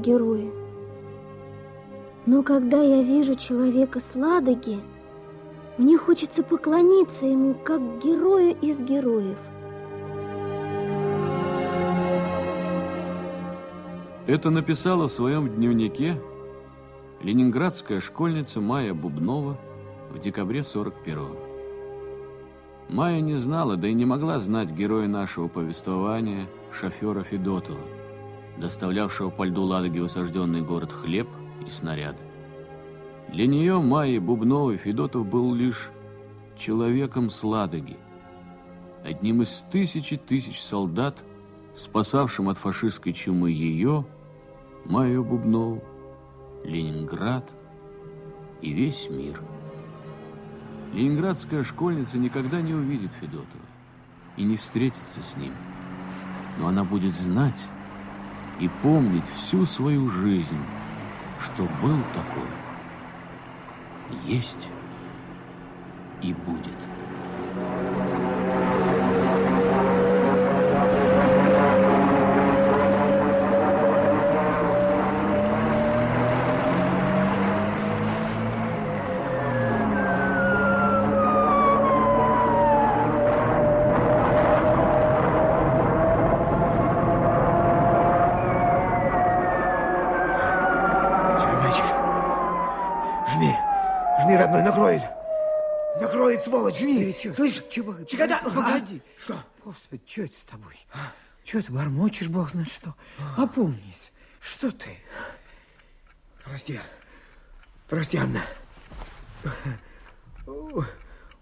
Герои. Но когда я вижу человека с Ладоги, мне хочется поклониться ему, как герою из героев. Это написала в своем дневнике ленинградская школьница Майя Бубнова в декабре 41-го. Майя не знала, да и не могла знать героя нашего повествования, шофера Федотова, доставлявшего по льду Ладоги в осажденный город хлеб и снаряды. Для нее, Майи Бубновой, Федотов был лишь человеком с Ладоги, одним из тысячи тысяч солдат, спасавшим от фашистской чумы ее, Майю Бубнову, Ленинград и весь мир. Ленинградская школьница никогда не увидит Федотова и не встретится с ним. Но она будет знать и помнить всю свою жизнь, что был такой, есть и будет. Чё, Слышь, чего? Чегода... Погоди. А? Что? Господи, что это с тобой? А? Чего ты бормочешь, бог знает что? А. Опомнись. Что ты? Прости. Прости, Анна.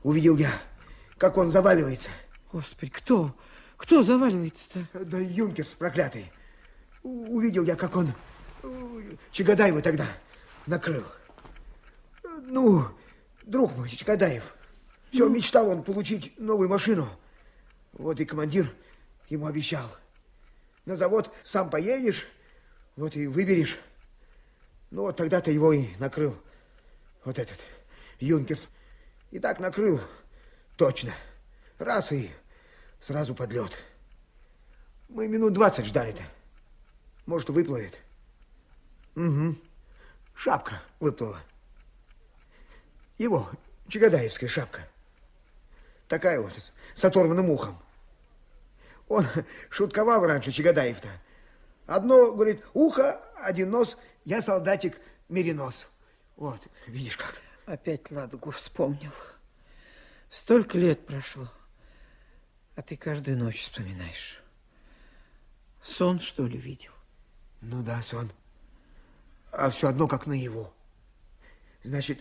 Увидел я, как он заваливается. Господи, кто? Кто заваливается-то? Да юнкерс проклятый. Увидел я, как он Чагадаева тогда накрыл. Ну, друг мой, Чагадаев. Все, мечтал он получить новую машину. Вот и командир ему обещал. На завод сам поедешь, вот и выберешь. Ну, вот тогда-то его и накрыл вот этот Юнкерс. И так накрыл точно. Раз и сразу под лед. Мы минут двадцать ждали-то. Может, выплывет. Угу. Шапка выплыла. Его, Чагадаевская шапка. Такая вот, с оторванным ухом. Он шутковал раньше, Чагадаев-то. Одно, говорит, ухо, один нос, я солдатик меринос. Вот, видишь как. Опять Ладогу вспомнил. Столько лет прошло, а ты каждую ночь вспоминаешь. Сон, что ли, видел? Ну да, сон. А все одно, как наяву. Значит,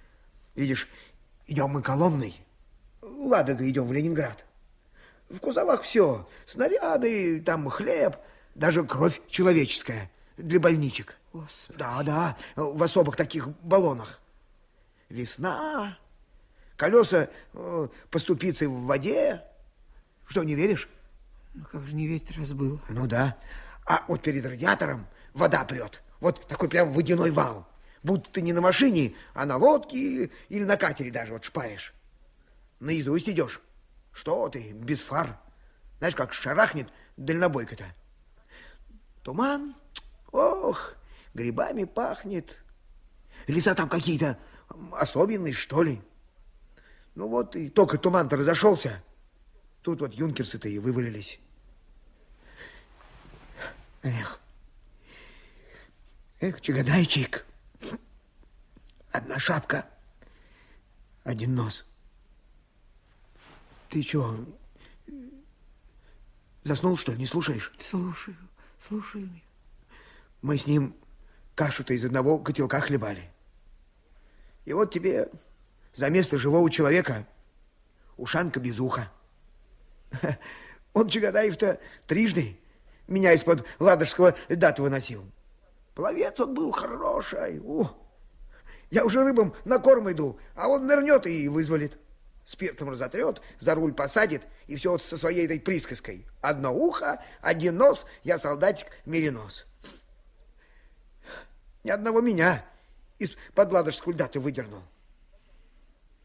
видишь, идем мы колонной, Ладога идем в Ленинград. В кузовах все. Снаряды, там хлеб, даже кровь человеческая для больничек. Господи. Да, да, в особых таких баллонах. Весна, колеса э, по ступице в воде. Что, не веришь? Ну, как же не верить, раз было. Ну, да. А вот перед радиатором вода прет. Вот такой прям водяной вал. Будто ты не на машине, а на лодке или на катере даже вот шпаришь. Наизусть идешь. Что ты, без фар. Знаешь, как шарахнет дальнобойка-то. Туман, ох, грибами пахнет. Леса там какие-то особенные, что ли. Ну вот, и только туман-то разошелся. Тут вот юнкерсы-то и вывалились. Эх, эх, чагадайчик. Одна шапка, один нос. Ты что, заснул, что ли? Не слушаешь? Слушаю, слушаю. Мы с ним кашу-то из одного котелка хлебали. И вот тебе за место живого человека ушанка без уха. Он, Чагадаев-то, трижды меня из-под ладожского льда-то выносил. Пловец он был хороший. О, я уже рыбам на корм иду, а он нырнет и вызволит спиртом разотрет, за руль посадит, и все вот со своей этой присказкой. Одно ухо, один нос, я солдатик меринос. Ни одного меня из-под ладожского льда ты выдернул.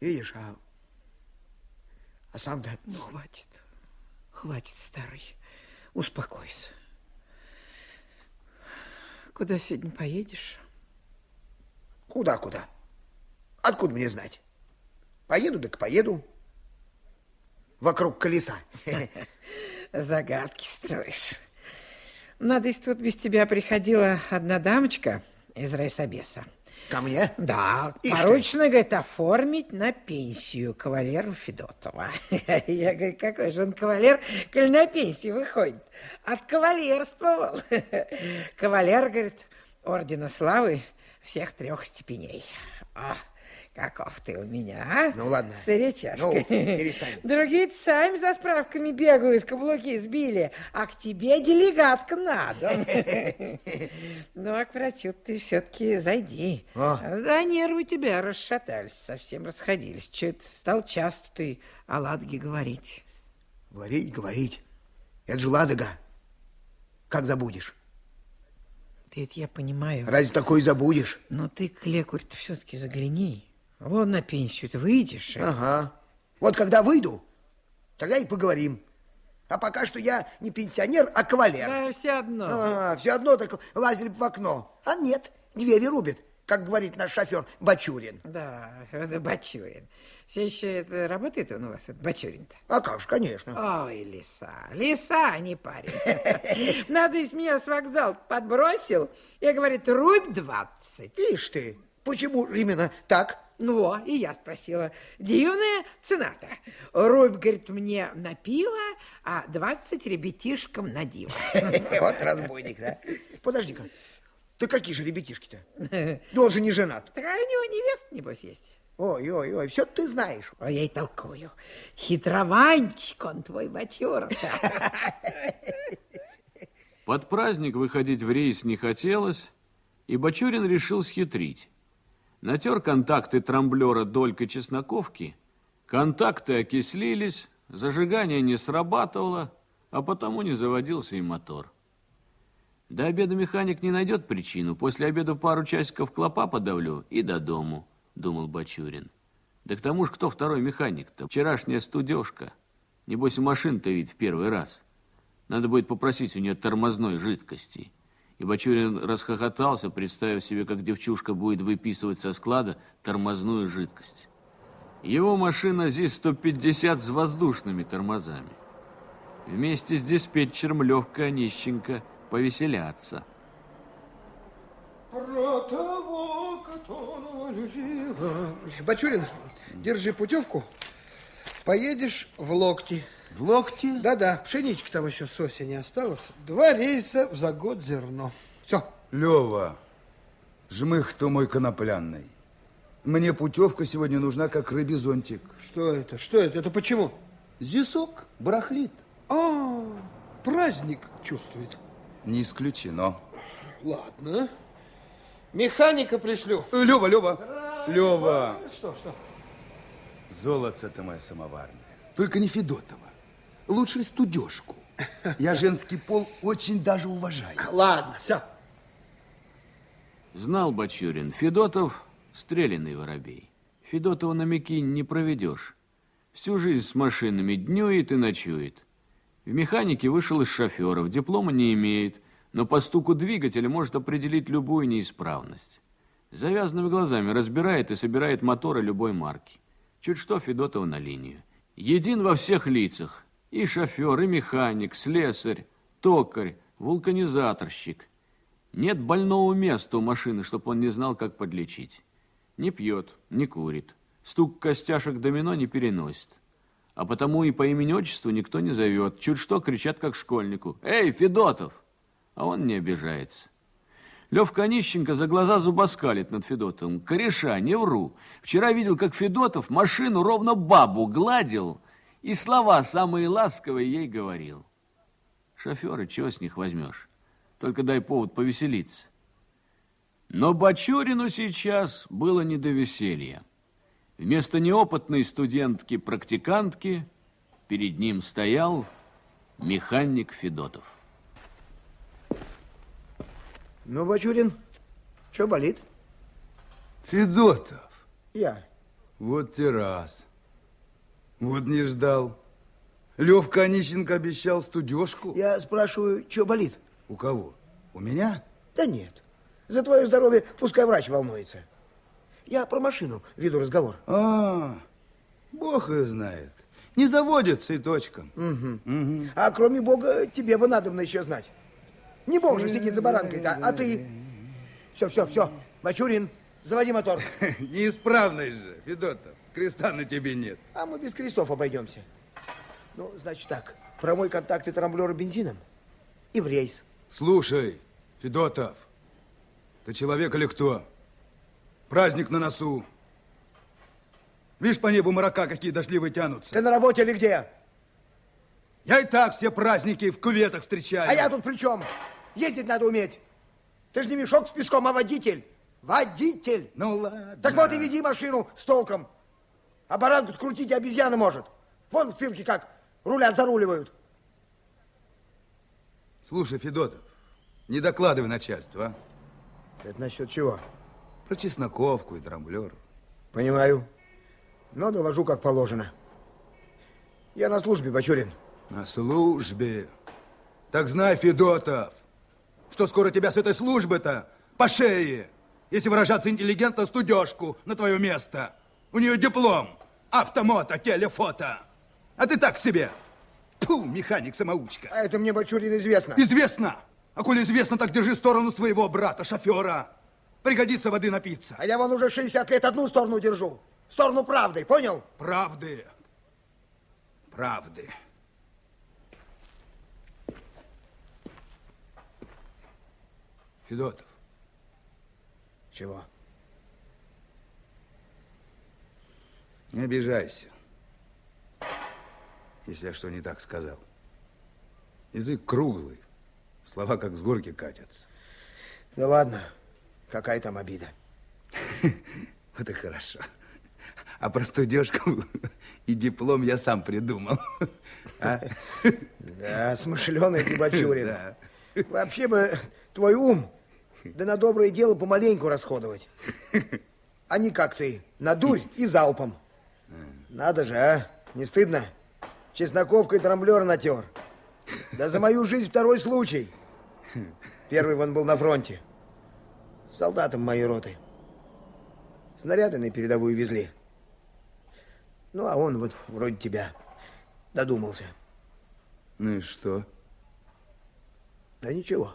Видишь, а, а сам-то... Ну, хватит, хватит, старый, успокойся. Куда сегодня поедешь? Куда-куда? Откуда мне знать? Поеду, так поеду. Вокруг колеса. Загадки строишь. Надеюсь, тут без тебя приходила одна дамочка из райсобеса. Ко мне? Да, ты. поручено, говорит, оформить на пенсию кавалеру Федотова. Я говорю, какой же он кавалер, коль на пенсию выходит? От кавалерствовал. Кавалер, говорит, ордена славы всех трех степеней. А, каков ты у меня, а? Ну, ладно. Старичашка. Ну, перестань. другие сами за справками бегают, каблуки сбили, а к тебе делегатка надо. Ну, а к врачу ты все-таки зайди. А. Да, нервы у тебя расшатались, совсем расходились. Че это стал часто ты о Ладоге говорить? Говорить, говорить. Это же Ладога. Как забудешь? Ты это я понимаю. Разве такое забудешь? Но ты к лекарю-то все-таки загляни. Вон на пенсию-то выйдешь. а? Ага. Вот когда выйду, тогда и поговорим. А пока что я не пенсионер, а кавалер. Да, все одно. Ага, все одно так лазили в окно. А нет, двери рубят, как говорит наш шофер Бачурин. Да, это Бачурин. Все еще это работает он у вас, этот Бачурин-то? А как же, конечно. Ой, лиса, лиса, а не парень. Надо из меня с вокзала подбросил. Я, говорит, рубь двадцать. Ишь ты, почему именно так? Ну, во, и я спросила, дивная цена-то. Рубь, говорит, мне на пиво, а двадцать ребятишкам на диво. Вот разбойник, да? Подожди-ка, ты какие же ребятишки-то? Он же не женат. Такая у него невеста, небось, есть. Ой, ой, ой, все ты знаешь. А я и толкую. Хитрованчик он твой, бачура Под праздник выходить в рейс не хотелось, и Бачурин решил схитрить. Натер контакты трамблера долькой чесноковки, контакты окислились, зажигание не срабатывало, а потому не заводился и мотор. До обеда механик не найдет причину, после обеда пару часиков клопа подавлю и до дому, думал Бачурин. Да к тому же кто второй механик-то? Вчерашняя студежка. Небось, машин-то вид в первый раз. Надо будет попросить у нее тормозной жидкости. И Бачурин расхохотался, представив себе, как девчушка будет выписывать со склада тормозную жидкость. Его машина ЗИС-150 с воздушными тормозами. Вместе с диспетчером Левка Онищенко повеселятся. Про того, которого любила. Бачурин, держи путевку. Поедешь в локти. В локте? Да-да, пшенички там еще с осени осталось. Два рейса за год зерно. Все. Лева, жмых ты мой конопляный. Мне путевка сегодня нужна, как рыбий зонтик. Что это? Что это? Это почему? Зисок барахлит. А, праздник чувствует. Не исключено. Ладно. Механика пришлю. Лева, Лева, Лева. Что, что? Золотце ты моя самоварная. Только не Федотова. Лучше студежку. Я женский пол очень даже уважаю. Ладно, все. Знал Бачурин, Федотов – стрелянный воробей. Федотова на Микинь не проведешь. Всю жизнь с машинами днюет и ночует. В механике вышел из шоферов, диплома не имеет, но по стуку двигателя может определить любую неисправность. Завязанными глазами разбирает и собирает моторы любой марки. Чуть что Федотова на линию. Един во всех лицах. И шофер, и механик, слесарь, токарь, вулканизаторщик. Нет больного места у машины, чтобы он не знал, как подлечить. Не пьет, не курит. Стук костяшек домино не переносит. А потому и по имени-отчеству никто не зовет. Чуть что кричат, как школьнику. «Эй, Федотов!» А он не обижается. Левка Онищенко за глаза зубоскалит над Федотовым. Кореша, не вру. Вчера видел, как Федотов машину ровно бабу гладил и слова самые ласковые ей говорил. Шоферы, чего с них возьмешь? Только дай повод повеселиться. Но Бачурину сейчас было не до веселья. Вместо неопытной студентки-практикантки перед ним стоял механик Федотов. Ну, Бачурин, что болит? Федотов, Я. вот те раз. Вот не ждал. Левка Онищенко обещал студежку. Я спрашиваю, что болит? У кого? У меня? Да нет. За твое здоровье пускай врач волнуется. Я про машину веду разговор. А, бог ее знает. Не заводится и точка. Угу. А кроме бога, тебе бы надо еще знать. Не бог же сидит за баранкой-то, а ты... Все, все, все. Мачурин, заводи мотор. Неисправный же, Федотов. Креста на тебе нет. А мы без крестов обойдемся. Ну, значит так. Промой контакты трамблера бензином и в рейс. Слушай, Федотов, ты человек или кто? Праздник на носу. Видишь, по небу марака какие дождливые тянутся. Ты на работе или где? Я и так все праздники в куветах встречаю. А я тут при чем? Ездить надо уметь. Ты же не мешок с песком, а водитель. Водитель. Ну ладно. Так вот и веди машину с толком. А баранку крутить обезьяна может. Вон в цирке как руля заруливают. Слушай, Федотов, не докладывай начальству, а? Это насчет чего? Про чесноковку и трамблер. Понимаю. Но доложу, как положено. Я на службе, Бачурин. На службе. Так знай, Федотов, что скоро тебя с этой службы-то по шее, если выражаться интеллигентно, студежку на твое место. У нее диплом, автомото, телефото. А ты так себе. Тьфу, механик-самоучка. А это мне, Бачурин, известно. Известно. А коли известно, так держи сторону своего брата, шофера. Пригодится воды напиться. А я вон уже 60 лет одну сторону держу. Сторону правды, понял? Правды. Правды. Федотов. Чего? Не обижайся, если я что не так сказал. Язык круглый, слова как с горки катятся. Да ладно, какая там обида. Вот и хорошо. А про студежку и диплом я сам придумал. А? Да, смышленый ты, Бачурин. Да. Вообще бы твой ум, да на доброе дело помаленьку расходовать. А не как ты, на дурь и залпом. Надо же, а? Не стыдно? Чесноковкой трамблер натер. Да за мою жизнь второй случай. Первый вон был на фронте. С солдатом моей роты. Снаряды на передовую везли. Ну, а он вот вроде тебя додумался. Ну и что? Да ничего.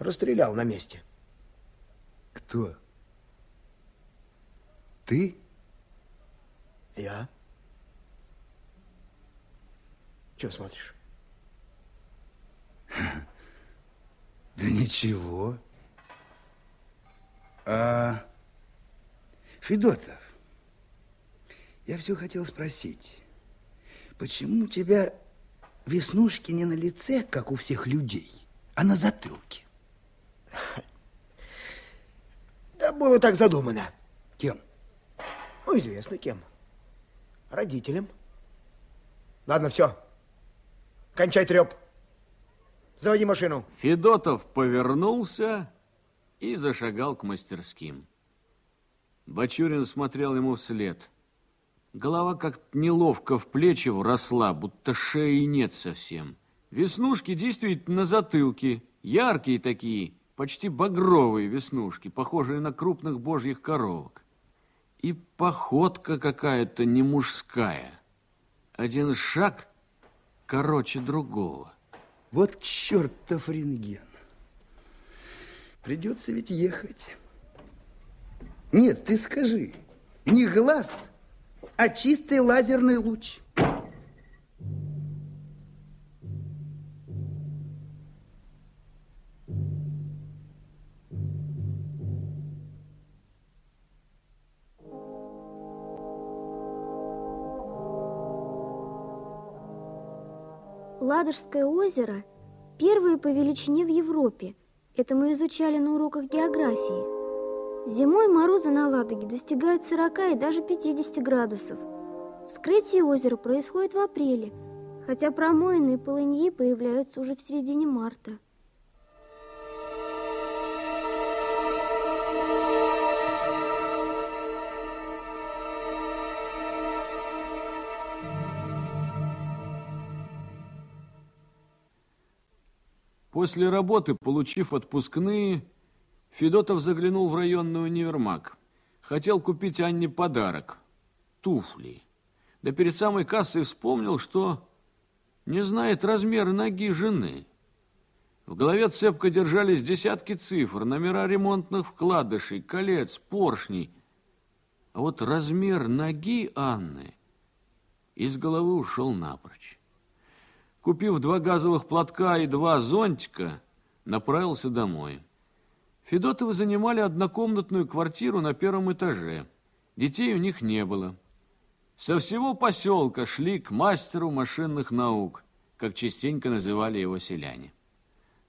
Расстрелял на месте. Кто? Ты? Я? Чего смотришь? Да ничего. А, Федотов, я все хотел спросить, почему у тебя веснушки не на лице, как у всех людей, а на затылке? Да было так задумано. Кем? Ну, известно кем. Родителям. Ладно, все. Кончай треп. Заводи машину. Федотов повернулся и зашагал к мастерским. Бачурин смотрел ему вслед. Голова как-то неловко в плечи вросла, будто шеи нет совсем. Веснушки действительно на затылке, яркие такие, почти багровые веснушки, похожие на крупных божьих коровок. И походка какая-то не мужская. Один шаг короче другого. Вот чертов рентген. Придется ведь ехать. Нет, ты скажи, не глаз, а чистый лазерный луч. Ладожское озеро – первое по величине в Европе. Это мы изучали на уроках географии. Зимой морозы на Ладоге достигают 40 и даже 50 градусов. Вскрытие озера происходит в апреле, хотя промоины и полыньи появляются уже в середине марта. После работы, получив отпускные, Федотов заглянул в районный универмаг. Хотел купить Анне подарок – туфли. Да перед самой кассой вспомнил, что не знает размера ноги жены. В голове цепко держались десятки цифр, номера ремонтных вкладышей, колец, поршней. А вот размер ноги Анны из головы ушел напрочь. Купив два газовых платка и два зонтика, направился домой. Федотовы занимали однокомнатную квартиру на первом этаже. Детей у них не было. Со всего поселка шли к мастеру машинных наук, как частенько называли его селяне.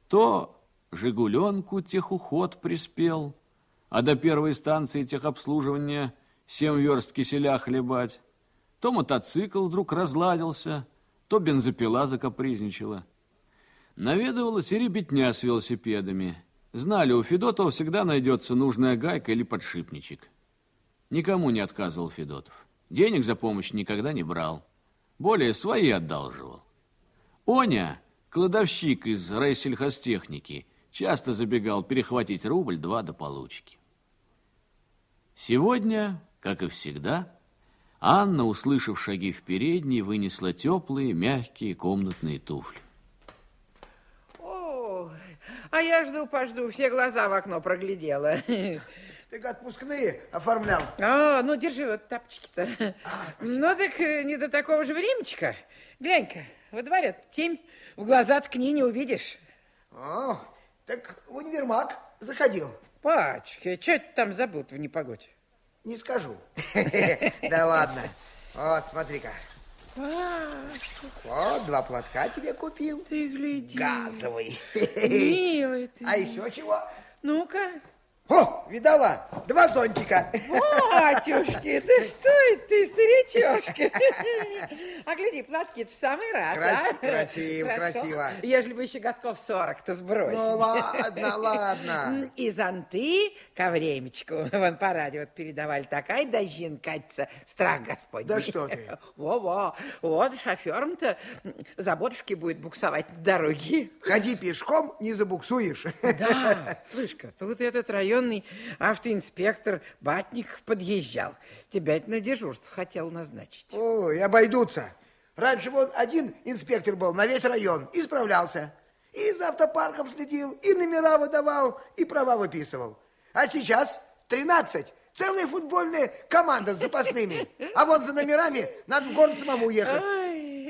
То «Жигуленку» техуход приспел, а до первой станции техобслуживания семь верст киселя хлебать, то мотоцикл вдруг разладился – то бензопила закапризничала. Наведывалась и ребятня с велосипедами. Знали, у Федотова всегда найдется нужная гайка или подшипничек. Никому не отказывал Федотов. Денег за помощь никогда не брал. Более свои одалживал. Оня, кладовщик из райсельхозтехники, часто забегал перехватить рубль-два до получки. Сегодня, как и всегда, Анна, услышав шаги в передней, вынесла теплые, мягкие комнатные туфли. О, а я жду-пожду, все глаза в окно проглядела. Ты отпускные оформлял. А, ну держи вот тапочки-то. А, ну так э, не до такого же времечка. Глянь-ка, во дворе темь, в глаза ткни не увидишь. О, так в универмаг заходил. Пачки, а что ты там забыл в непогоде? Не скажу. Да ладно. Вот, смотри-ка. Вот, два платка тебе купил. Ты гляди. Газовый. Милый ты. А еще чего? Ну-ка. О, видала? Два зонтика. Батюшки, да что это ты, старичок? А гляди, платки в самый раз, Крас а? Красиво, Хорошо. красиво. Ежели бы еще годков 40-то сбросить. Ну, ладно, ладно. И зонты ко времечку. Вон по радио передавали. Такая дождин катится, страх Господь. Да что ты. Во-во. Вот шофером-то заботушки будет буксовать на дороге. Ходи пешком, не забуксуешь. Да, слышь-ка, тут этот район районный автоинспектор Батников подъезжал. Тебя это на дежурство хотел назначить. Ой, обойдутся. Раньше вот один инспектор был на весь район и справлялся. И за автопарком следил, и номера выдавал, и права выписывал. А сейчас 13. Целая футбольная команда с запасными. А вот за номерами надо в город самому ехать.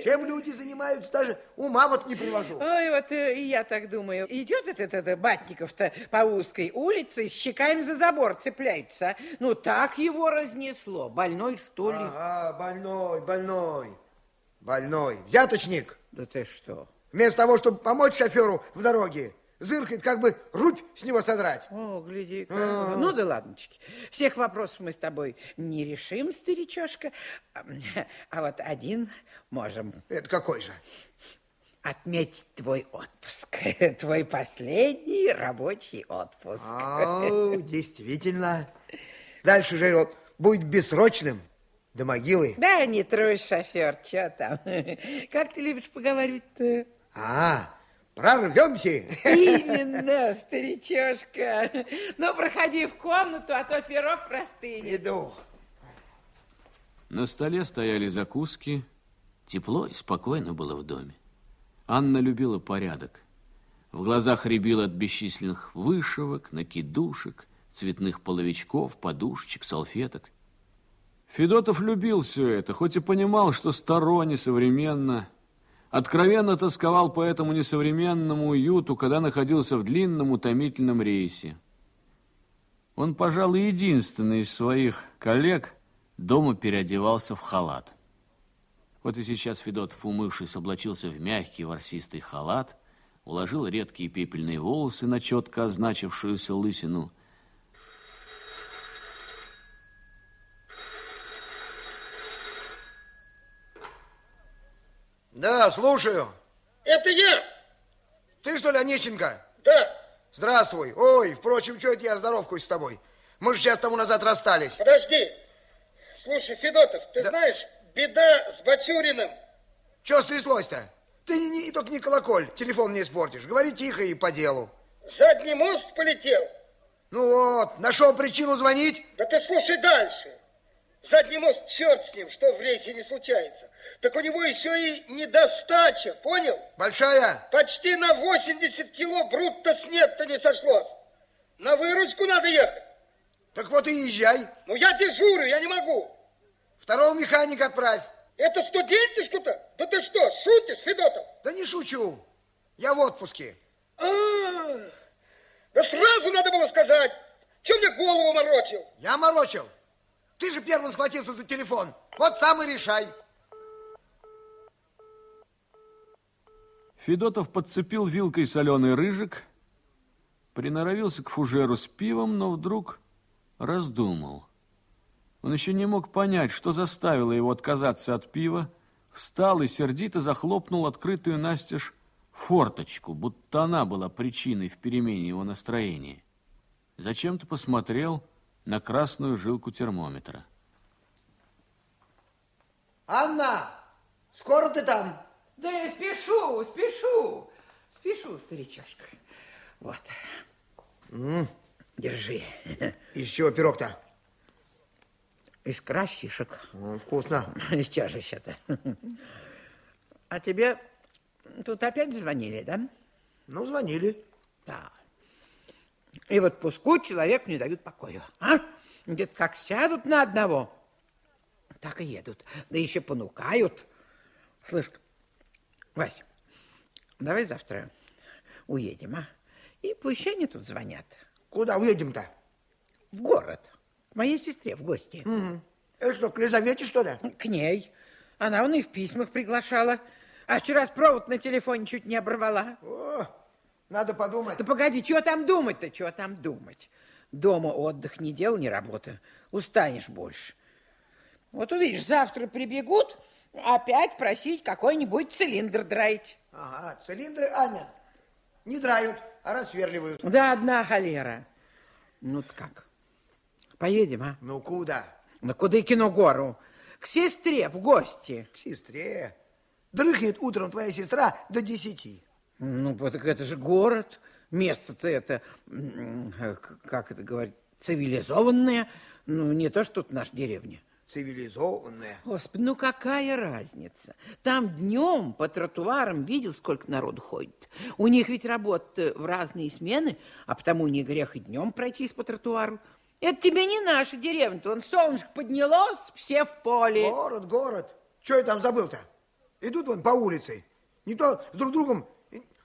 Чем люди занимаются, даже ума вот не приложу. Ой, вот э, и я так думаю. Идет этот, этот Батников-то по узкой улице, с щеками за забор цепляется. А? Ну, так его разнесло. Больной, что ли? Ага, больной, больной. Больной. Взяточник. Да ты что? Вместо того, чтобы помочь шоферу в дороге, зыркает, как бы рубь с него содрать. О, гляди. А -а -а. Ну да ладночки. Всех вопросов мы с тобой не решим, старичошка. А вот один можем. Это какой же? Отметить твой отпуск. Твой последний рабочий отпуск. О, действительно. Дальше же вот будет бессрочным до могилы. Да, не трой, шофер, что там. Как ты любишь поговорить-то? А, Прорвемся. Именно, старичошка. Ну, проходи в комнату, а то пирог простынет. Иду. На столе стояли закуски. Тепло и спокойно было в доме. Анна любила порядок. В глазах рябило от бесчисленных вышивок, накидушек, цветных половичков, подушечек, салфеток. Федотов любил все это, хоть и понимал, что сторонне современно – Откровенно тосковал по этому несовременному уюту, когда находился в длинном утомительном рейсе. Он, пожалуй, единственный из своих коллег дома переодевался в халат. Вот и сейчас Федотов, умывшись, облачился в мягкий ворсистый халат, уложил редкие пепельные волосы на четко означившуюся лысину – Да, слушаю. Это я. Ты что ли, Онищенко? Да. Здравствуй. Ой, впрочем, что это я здоровкаюсь с тобой? Мы же час тому назад расстались. Подожди. Слушай, Федотов, ты да. знаешь, беда с Бачуриным. Что стряслось-то? Ты не, не, только не колоколь, телефон не испортишь. Говори тихо и по делу. Задний мост полетел. Ну вот, нашел причину звонить? Да ты слушай дальше. Задний мост, черт с ним, что в рейсе не случается. Так у него еще и недостача, понял? Большая? Почти на 80 кило брутто снег-то не сошлось. На выручку надо ехать. Так вот и езжай. Ну я дежурю, я не могу. Второго механика отправь. Это студентишку-то? Да ты что, шутишь, Федотов? Да не шучу. Я в отпуске. А, -а, -а. да сразу надо было сказать. Че мне голову морочил? Я морочил. Ты же первым схватился за телефон. Вот сам и решай. Федотов подцепил вилкой соленый рыжик, приноровился к фужеру с пивом, но вдруг раздумал. Он еще не мог понять, что заставило его отказаться от пива, встал и сердито захлопнул открытую настежь форточку, будто она была причиной в перемене его настроения. Зачем-то посмотрел на красную жилку термометра. Анна, скоро ты там? Да я спешу, спешу, спешу, старичашка. Вот. М -м. Держи. Из чего пирог-то? Из красишек. Ну, вкусно. Из чашища-то. А тебе тут опять звонили, да? Ну, звонили. Да. И вот пуску человек не дают покоя. А? Где-то как сядут на одного, так и едут. Да еще понукают. Слышь, Вась, давай завтра уедем, а? И пусть они тут звонят. Куда уедем-то? В город. К моей сестре в гости. Угу. Это что, к Лизавете, что ли? К ней. Она он и в письмах приглашала. А вчера провод на телефоне чуть не оборвала. О, надо подумать. Да погоди, что там думать-то, что там думать? Дома отдых, ни дел, ни работа. Устанешь больше. Вот увидишь, завтра прибегут опять просить какой-нибудь цилиндр драить. Ага, цилиндры, Аня, не драют, а рассверливают. Да одна холера. Ну-то как? Поедем, а? Ну, куда? На Кудыкину гору. К сестре в гости. К сестре? Дрыхнет утром твоя сестра до десяти. Ну, так это же город. Место-то это, как это говорить, цивилизованное. Ну, не то, что тут наша деревня. Цивилизованная. Господи, ну какая разница? Там днем по тротуарам видел, сколько народу ходит. У них ведь работа в разные смены, а потому не грех и днем пройтись по тротуару. Это тебе не наша деревня, вон солнышко поднялось, все в поле. Город, город. Что я там забыл-то? Идут вон по улице, никто с друг другом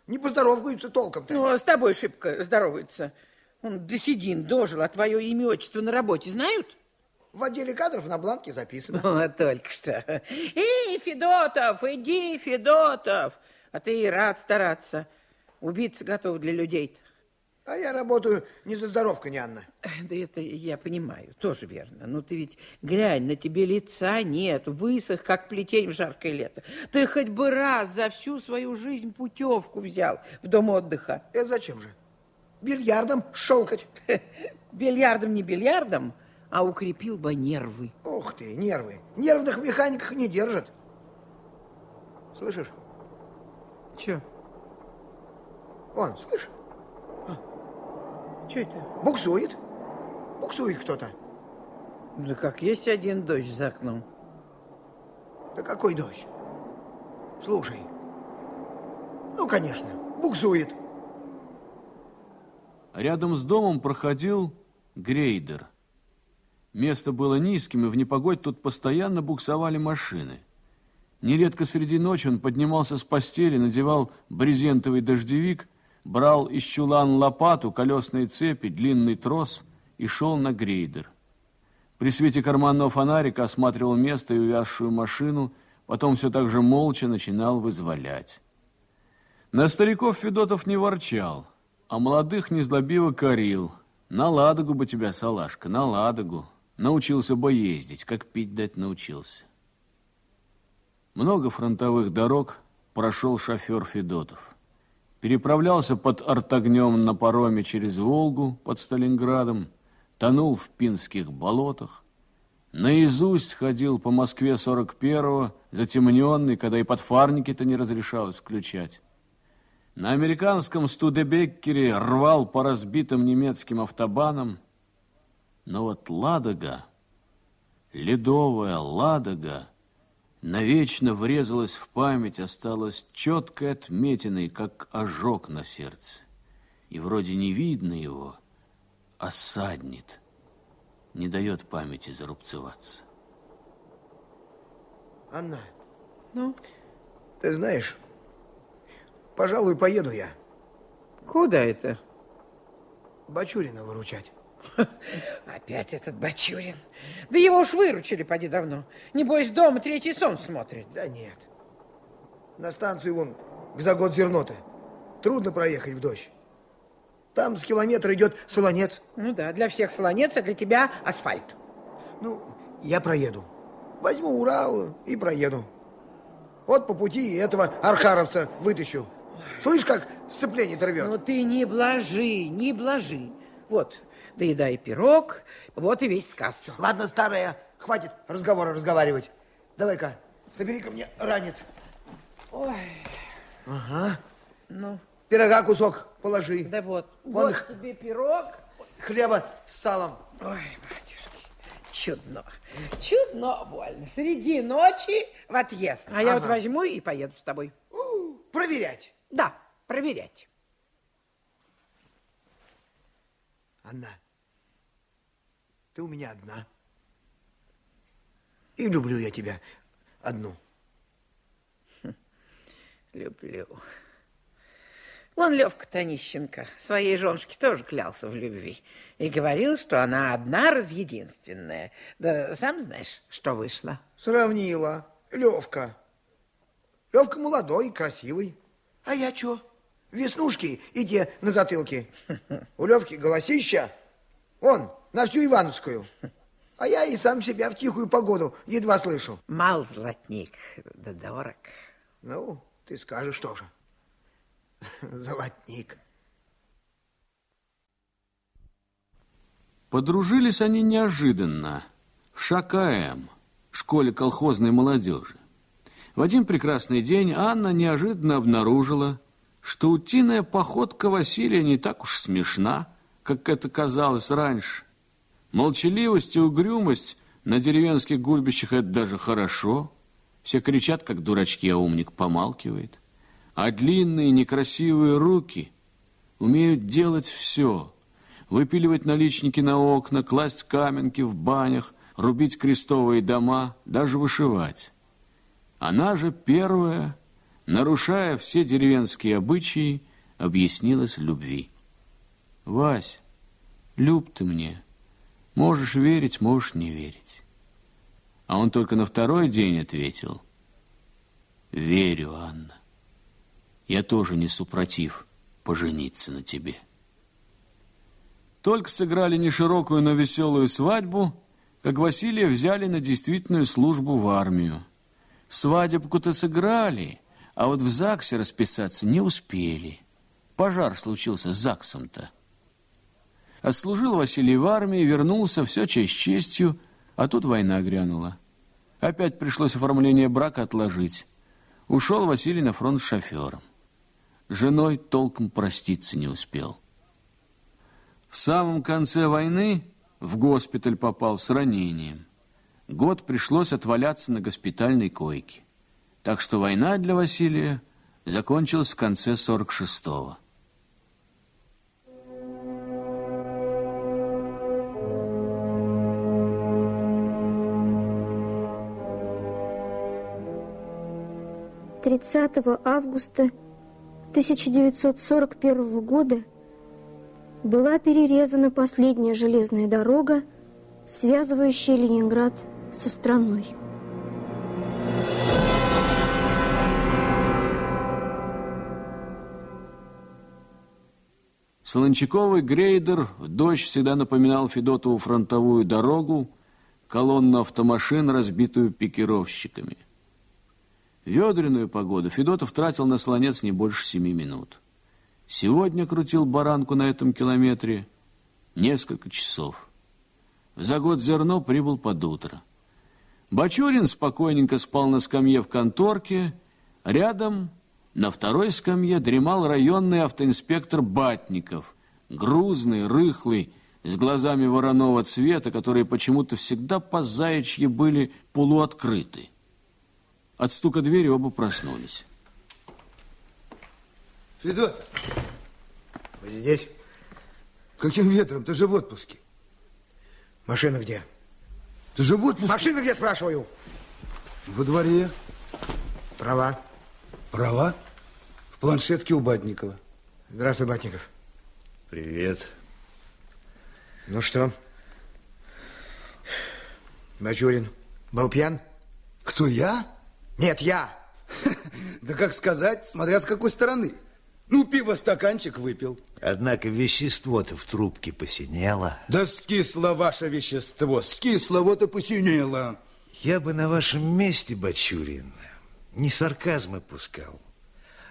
не поздороваются толком-то. Ну, а с тобой шибко здороваются. Он досидин, дожил, а твое имя, отчество на работе знают? В отделе кадров на бланке записано. О, только что. Эй, Федотов, иди, Федотов. А ты и рад стараться. Убиться готов для людей-то. А я работаю не за здоровкой, не Анна. Да это я понимаю, тоже верно. Но ты ведь глянь, на тебе лица нет, высох, как плетень в жаркое лето. Ты хоть бы раз за всю свою жизнь путевку взял в дом отдыха. Это зачем же? Бильярдом шелкать. Бильярдом не бильярдом, а укрепил бы нервы. Ух ты, нервы. Нервных механиках не держат. Слышишь? Че? Вон, слышишь? Что это? Буксует. Буксует кто-то. Да как есть один дождь за окном. Да какой дождь? Слушай. Ну, конечно, буксует. Рядом с домом проходил грейдер. Место было низким, и в непогодь тут постоянно буксовали машины. Нередко среди ночи он поднимался с постели, надевал брезентовый дождевик, брал из чулан лопату, колесные цепи, длинный трос и шел на грейдер. При свете карманного фонарика осматривал место и увязшую машину, потом все так же молча начинал вызволять. На стариков Федотов не ворчал, а молодых незлобиво корил. На Ладогу бы тебя, салашка, на Ладогу. Научился бы ездить, как пить дать научился. Много фронтовых дорог прошел шофер Федотов. Переправлялся под артогнем на пароме через Волгу под Сталинградом, тонул в пинских болотах. Наизусть ходил по Москве 41-го, затемненный, когда и подфарники-то не разрешалось включать. На американском Студебеккере рвал по разбитым немецким автобанам. Но вот Ладога, ледовая Ладога, навечно врезалась в память, осталась четкой отметиной, как ожог на сердце. И вроде не видно его, осаднит, не дает памяти зарубцеваться. Анна, Ну, ты знаешь, пожалуй, поеду я куда это? Бачурина выручать. Опять этот Бачурин. Да его уж выручили, поди давно. Небось, дома третий сон смотрит. Да нет. На станцию вон к загод зерноты. Трудно проехать в дождь. Там с километра идет солонец. Ну да, для всех солонец, а для тебя асфальт. Ну, я проеду. Возьму Урал и проеду. Вот по пути этого архаровца вытащу. Слышь, как сцепление рвет? Ну ты не блажи, не блажи. Вот, доедай пирог, вот и весь сказ. Ладно, старая, хватит разговора разговаривать. Давай-ка, собери ко мне ранец. Ой, Ага. ну, Пирога кусок положи. да вот. Вон вот х- тебе пирог. Хлеба с салом. Ой, батюшки, чудно, чудно больно. Среди ночи в отъезд. А я вот Ага. возьму и поеду с тобой. У, проверять. Да, проверять. Анна, ты у меня одна. И люблю я тебя одну. Люблю. Вон Левка Танищенко своей женушке тоже клялся в любви. И говорил, что она одна раз единственная. Да сам знаешь, что вышло. Сравнила. Левка. Левка молодой, красивый. А я чё? Веснушки и те на затылке. У Левки голосища. Он, на всю Ивановскую. А я и сам себя в тихую погоду едва слышу. Мал золотник, да дорог. Ну, ты скажешь, что же. Золотник. Подружились они неожиданно в ШКМ, школе колхозной молодежи. В один прекрасный день Анна неожиданно обнаружила, что утиная походка Василия не так уж смешна, как это казалось раньше. Молчаливость и угрюмость на деревенских гульбищах – это даже хорошо. Все кричат, как дурачки, а умник помалкивает. А длинные некрасивые руки умеют делать все – выпиливать наличники на окна, класть каменки в банях, рубить крестовые дома, даже вышивать. Она же первая, нарушая все деревенские обычаи, объяснилась любви. «Вась, люб ты мне, можешь верить, можешь не верить». А он только на второй день ответил, «Верю, Анна, я тоже не супротив пожениться на тебе». Только сыграли не широкую, но веселую свадьбу, как Василия взяли на действительную службу в армию. Свадебку-то сыграли, а вот в ЗАГСе расписаться не успели. Пожар случился с ЗАГСом-то. Отслужил Василий в армии, вернулся, все честь честью, а тут война грянула. Опять пришлось оформление брака отложить. Ушел Василий на фронт с шофером. Женой толком проститься не успел. В самом конце войны в госпиталь попал с ранением. Год пришлось отваляться на госпитальной койке. Так что война для Василия закончилась в конце 46-го. Тридцатого августа 1941 года была перерезана последняя железная дорога, связывающая Ленинград со страной. Солончаковый грейдер дождь всегда напоминал Федотову фронтовую дорогу, колонну автомашин, разбитую пикировщиками. Ведреную погоду Федотов тратил на слонец не больше семи минут. Сегодня крутил баранку на этом километре несколько часов. За год зерно прибыл под утро. Бачурин спокойненько спал на скамье в конторке. Рядом, на второй скамье, дремал районный автоинспектор Батников. Грузный, рыхлый, с глазами вороного цвета, которые почему-то всегда по заячьи были полуоткрыты. От стука двери оба проснулись. Федот, Вы здесь? каким ветром? Ты же в отпуске. Машина где? Ты же в отпуске. Машина где, спрашиваю? Во дворе. Права. Права? В планшетке у Батникова. Здравствуй, Батников. Привет. Ну что? Бачурин был пьян? Кто, я? Нет, я. Да как сказать, смотря с какой стороны. Ну, пиво стаканчик выпил. Однако вещество-то в трубке посинело. Да скисло ваше вещество, скисло, вот и посинело. Я бы на вашем месте, Бачурин, не сарказмы пускал,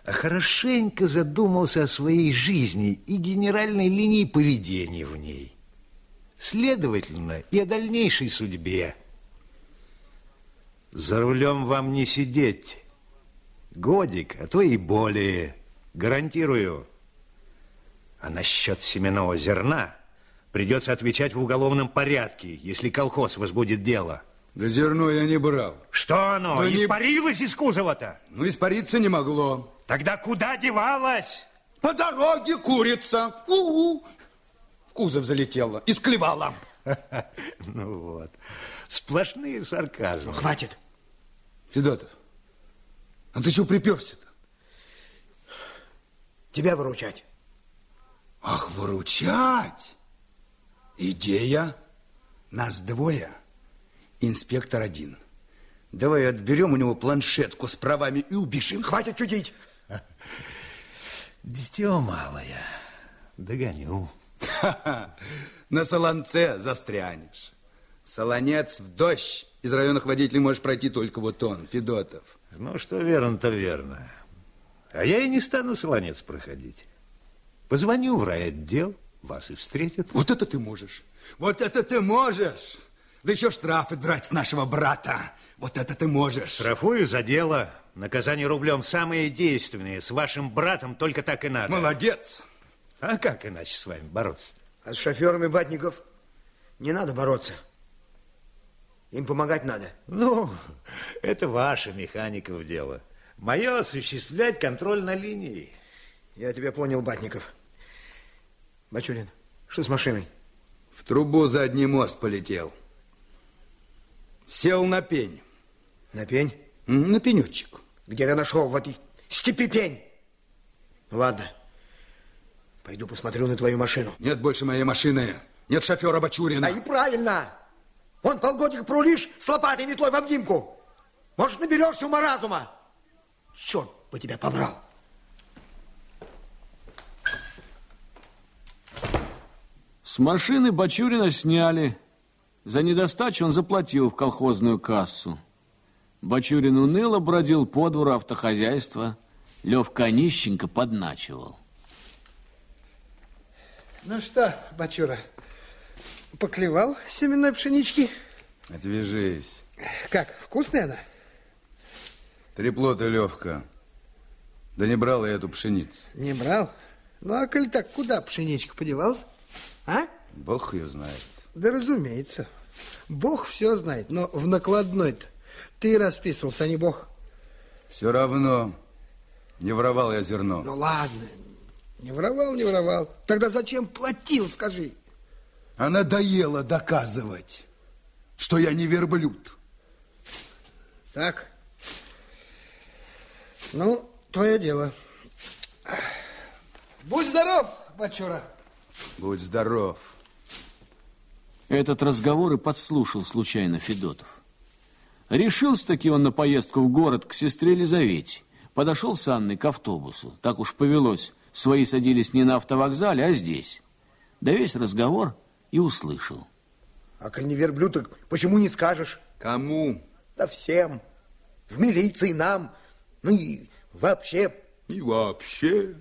а хорошенько задумался о своей жизни и генеральной линии поведения в ней. Следовательно, и о дальнейшей судьбе. За рулем вам не сидеть. Годик, а то и более. Гарантирую. А насчет семенного зерна придется отвечать в уголовном порядке, если колхоз возбудит дело. Да зерно я не брал. Что оно, Да не- испарилось из кузова-то? Ну, испариться не могло. Тогда куда девалось? По дороге курица. У-у. В кузов залетела и склевала. Ну вот, сплошные сарказмы. Ну, хватит. Федотов, а ты что приперся-то? Тебя выручать. Ах, выручать! Идея. Нас двое, инспектор один. Давай отберем у него планшетку с правами и убежим. Хватит чудить. Дитё малое, догоню. Ха-ха. На солонце застрянешь. Солонец в дождь. Из районных водителей можешь пройти только вот он, Федотов. Ну, что верно, то верно. А я и не стану солонец проходить. Позвоню в райотдел, вас и встретят. Вот это ты можешь. Вот это ты можешь. Да еще штрафы драть с нашего брата. Вот это ты можешь. Штрафую за дело. Наказание рублем самые действенные. С вашим братом только так и надо. Молодец. А как иначе с вами бороться? А с шоферами Батников не надо бороться. Им помогать надо. Ну, это ваше механиков дело. Мое осуществлять контроль на линии. Я тебя понял, Батников. Бачурин, что с машиной? В трубу задний мост полетел. Сел на пень. На пень? На пенечек. Где ты нашел в этой степи пень? Ну, ладно. Пойду посмотрю на твою машину. Нет больше моей машины. Нет шофера Бачурина. А и правильно. Вон полгодика прулишь с лопатой метлой в обнимку. Может, наберешься ума разума. Черт бы тебя побрал. С машины Бачурина сняли. За недостачу он заплатил в колхозную кассу. Бачурин уныло бродил по двору автохозяйства. Левка Онищенко подначивал. Ну что, Бачура, поклевал семенной пшенички? Отвяжись. Как, вкусная она? Трепло ты, Левка. Да не брал я эту пшеницу. Не брал? Ну, а коль так, куда пшеничка подевалась? А? Бог ее знает. Да разумеется. Бог все знает, но в накладной-то ты расписывался, а не Бог. Все равно не воровал я зерно. Ну, ладно, не воровал, не воровал. Тогда зачем платил, скажи? А надоело доказывать, что я не верблюд. Так. Ну, твое дело. Будь здоров, Бачура. Будь здоров. Этот разговор и подслушал случайно Федотов. Решился-таки он на поездку в город к сестре Елизавете. Подошел с Анной к автобусу. Так уж повелось. Свои садились не на автовокзале, а здесь. Да весь разговор и услышал. А коль не верблюд, так почему не скажешь? Кому? Да всем. В милиции нам. Ну и вообще. И вообще.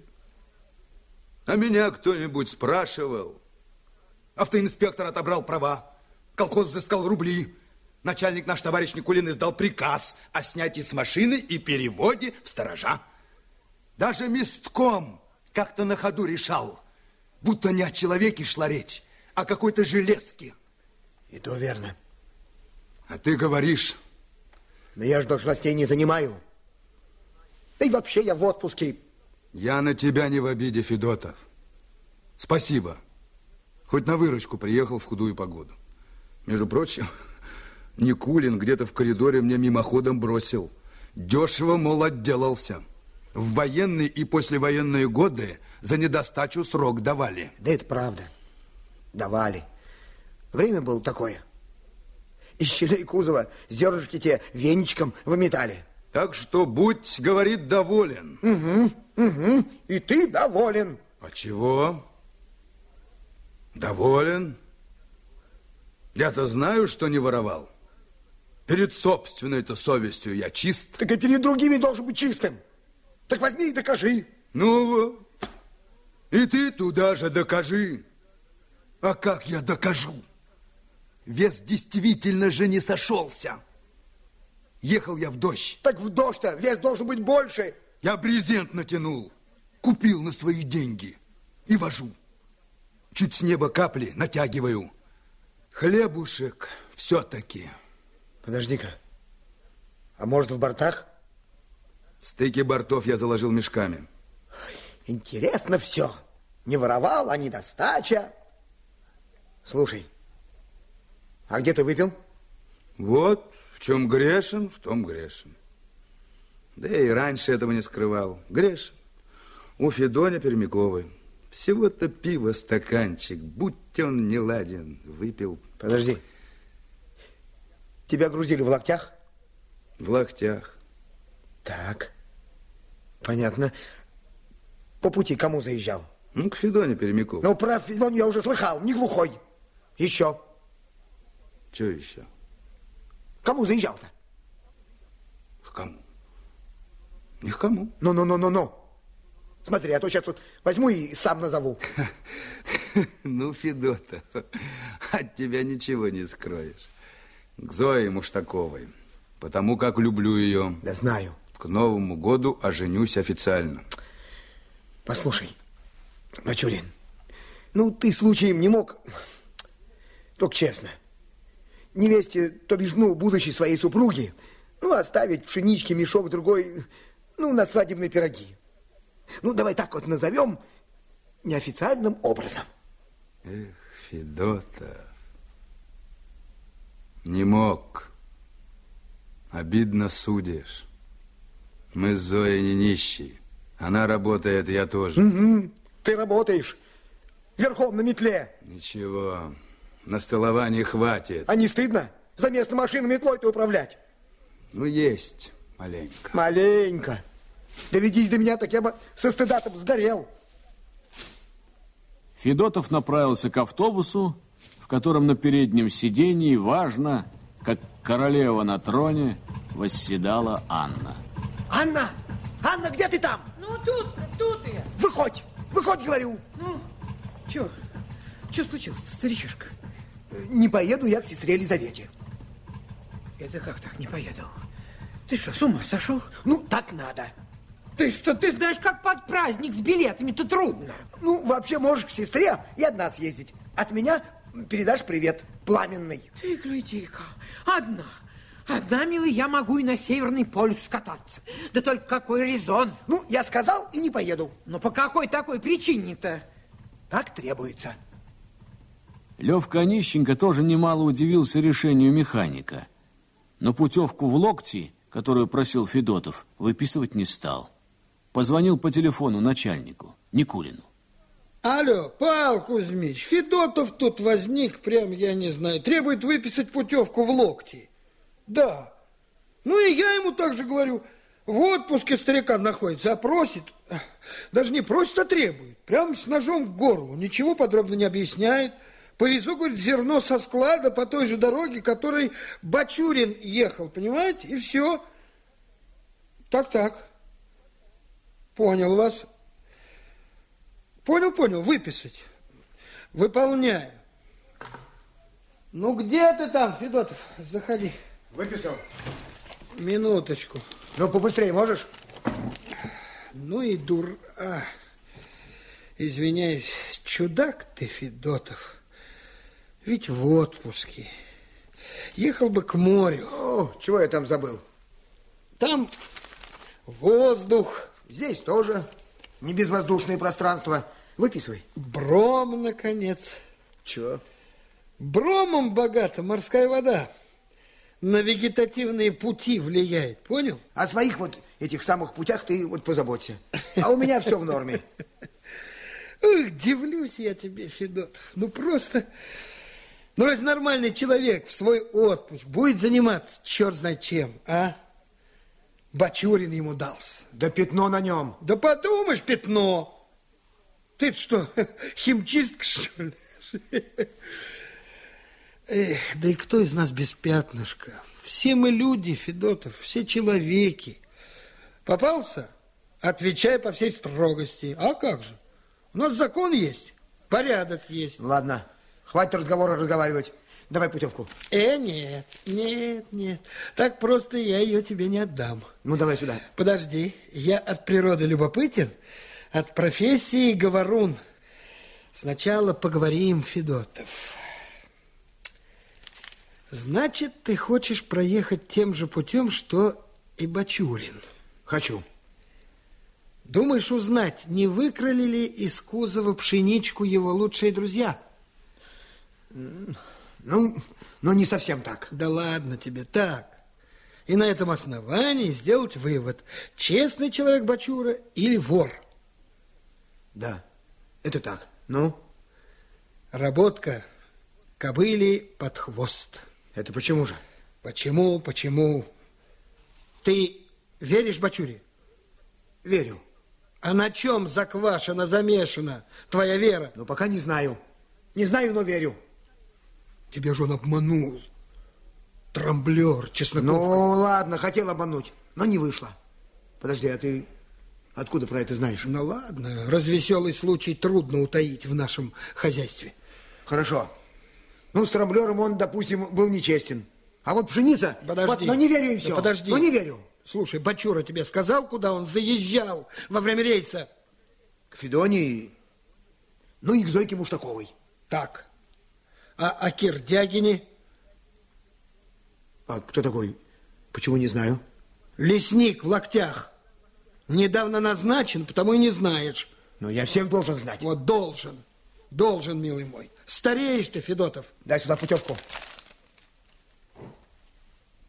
А меня кто-нибудь спрашивал? Автоинспектор отобрал права. Колхоз взыскал рубли. Начальник наш товарищ Никулин издал приказ о снятии с машины и переводе в сторожа. Даже местком как-то на ходу решал, будто не о человеке шла речь, о какой-то железке. И то верно. А ты говоришь... Но я же должностей не занимаю. Да и вообще я в отпуске. Я на тебя не в обиде, Федотов. Спасибо. Хоть на выручку приехал в худую погоду. Между прочим, Никулин где-то в коридоре мне мимоходом бросил. Дешево, мол, отделался. В военные и послевоенные годы за недостачу срок давали. Да это правда. Давали. Время было такое. Из щелей кузова зернышки те веничком выметали. Так что будь, говорит, доволен. Угу, угу. И ты доволен. А чего? Доволен? Я-то знаю, что не воровал. Перед собственной-то совестью я чист. Так и перед другими должен быть чистым. Так возьми и докажи. Ну. И ты туда же докажи. А как я докажу? Вес действительно же не сошелся. Ехал я в дождь. Так в дождь-то вес должен быть больше. Я брезент натянул, купил на свои деньги и вожу. Чуть с неба капли натягиваю. Хлебушек все-таки. Подожди-ка. А может в бортах? Стыки бортов я заложил мешками. Интересно все. Не воровал, а недостача. Слушай, а где ты выпил? Вот, в чем грешен, в том грешен. Да я и раньше этого не скрывал. Грешен. У Федоня Пермяковой. Всего-то пиво стаканчик, будь он не ладен, выпил. Подожди. Тебя грузили в локтях? В локтях. Так. Понятно. По пути кому заезжал? Ну, к Федоне Пермяковой. Ну, про Федон я уже слыхал, не глухой. Еще. Что еще? Кому заезжал-то? К кому? Ни к кому. Ну-ну-ну-ну-ну. Смотри, а то сейчас тут возьму и сам назову. Ну, Федота, от тебя ничего не скроешь. К Зое Муштаковой, потому как люблю ее. Да знаю. К Новому году оженюсь официально. Послушай, Бачурин, ну ты случаем не мог, только честно, невесте, то бишь, ну, будущей своей супруги, ну, оставить пшенички мешок другой, ну, на свадебные пироги. Ну, давай так вот назовем неофициальным образом. Эх, Федота, не мог. Обидно судишь. Мы с Зоей не нищие. Она работает, я тоже. Угу. Ты работаешь верхом на метле. Ничего, на столовании хватит. А не стыдно за место машины метлой-то управлять? Ну, есть маленько. Маленько. Доведись до меня, так я бы со стыда сгорел. Федотов направился к автобусу, в котором на переднем сидении, важно, как королева на троне, восседала Анна. Анна! Анна, где ты там? Ну, тут, тут я. Выходь! Выходь, говорю! Ну, что? Что случилось, старичишка? Не поеду я к сестре Елизавете. Это как так не поеду? Ты что, с ума сошел? Ну, так надо. Ты что, ты знаешь, как под праздник с билетами-то трудно. Ну, вообще можешь к сестре и одна съездить. От меня передашь привет, пламенный. Ты гляди-ка, одна. Одна, милый, я могу и на Северный полюс скататься. Да только какой резон. Ну, я сказал и не поеду. Но по какой такой причине-то? Так требуется. Левка Онищенко тоже немало удивился решению механика. Но путевку в локти, которую просил Федотов, выписывать не стал. Позвонил по телефону начальнику, Никулину. Алло, Павел Кузьмич, Федотов тут возник, прям, я не знаю, требует выписать путевку в локти. Да. Ну и я ему также говорю, в отпуске старикан находится, а просит, даже не просит, а требует, прям с ножом к горлу, ничего подробно не объясняет. Повезу, говорит, зерно со склада по той же дороге, которой Бачурин ехал, понимаете, и все. Так-так. Понял вас. Понял, понял, выписать. Выполняю. Ну, где ты там, Федотов? Заходи. Выписал. Минуточку. Ну, побыстрее можешь? Ну и дур... А, извиняюсь, чудак ты, Федотов. Ведь в отпуске. Ехал бы к морю. О, чего я там забыл? Там воздух. Здесь тоже не безвоздушное пространство. Выписывай. Бром, наконец. Чего? Бромом богата морская вода. На вегетативные пути влияет, понял? О своих вот этих самых путях ты вот позаботься. А у меня все в норме. Эх, дивлюсь я тебе, Федотов. Ну, просто... Ну, разве нормальный человек в свой отпуск будет заниматься черт знает чем, а? Бачурин ему дался. Да пятно на нем. Да подумаешь, пятно. ты что, химчистка, что ли? Эх, да и кто из нас без пятнышка? Все мы люди, Федотов, все человеки. Попался? Отвечай по всей строгости. А как же? У нас закон есть, порядок есть. Ладно, хватит разговора разговаривать. Давай путевку. Э, нет, нет, нет. Так просто я ее тебе не отдам. Ну, давай сюда. Подожди, я от природы любопытен, от профессии говорун. Сначала поговорим, Федотов. Значит, ты хочешь проехать тем же путем, что и Бачурин? Хочу. Думаешь узнать, не выкрали ли из кузова пшеничку его лучшие друзья? Ну, ну, не совсем так. Да ладно тебе, так. И на этом основании сделать вывод, честный человек Бачура или вор. Да, это так. Ну? Работка кобыли под хвост. Это почему же? Почему, почему? Ты веришь Бачуре? Верю. А на чем заквашена, замешана твоя вера? Ну, пока не знаю. Не знаю, но верю. Тебя же он обманул. Трамблер, чесноковка. Ну, ладно, хотел обмануть, но не вышло. Подожди, а ты откуда про это знаешь? Ну, ладно, развеселый случай трудно утаить в нашем хозяйстве. Хорошо. Ну, с трамблером он, допустим, был нечестен. А вот пшеница... Подожди. Вот, но не верю и все. Да подожди. Ну, не верю. Слушай, Бачура тебе сказал, куда он заезжал во время рейса? К Федонии, ну и к Зойке Муштаковой. Так. А о Кирдягине? А кто такой? Почему не знаю? Лесник в локтях. Недавно назначен, потому и не знаешь. Но я всех должен знать. Вот должен. Должен, милый мой. Стареешь ты, Федотов. Дай сюда путевку.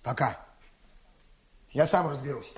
Пока. Я сам разберусь.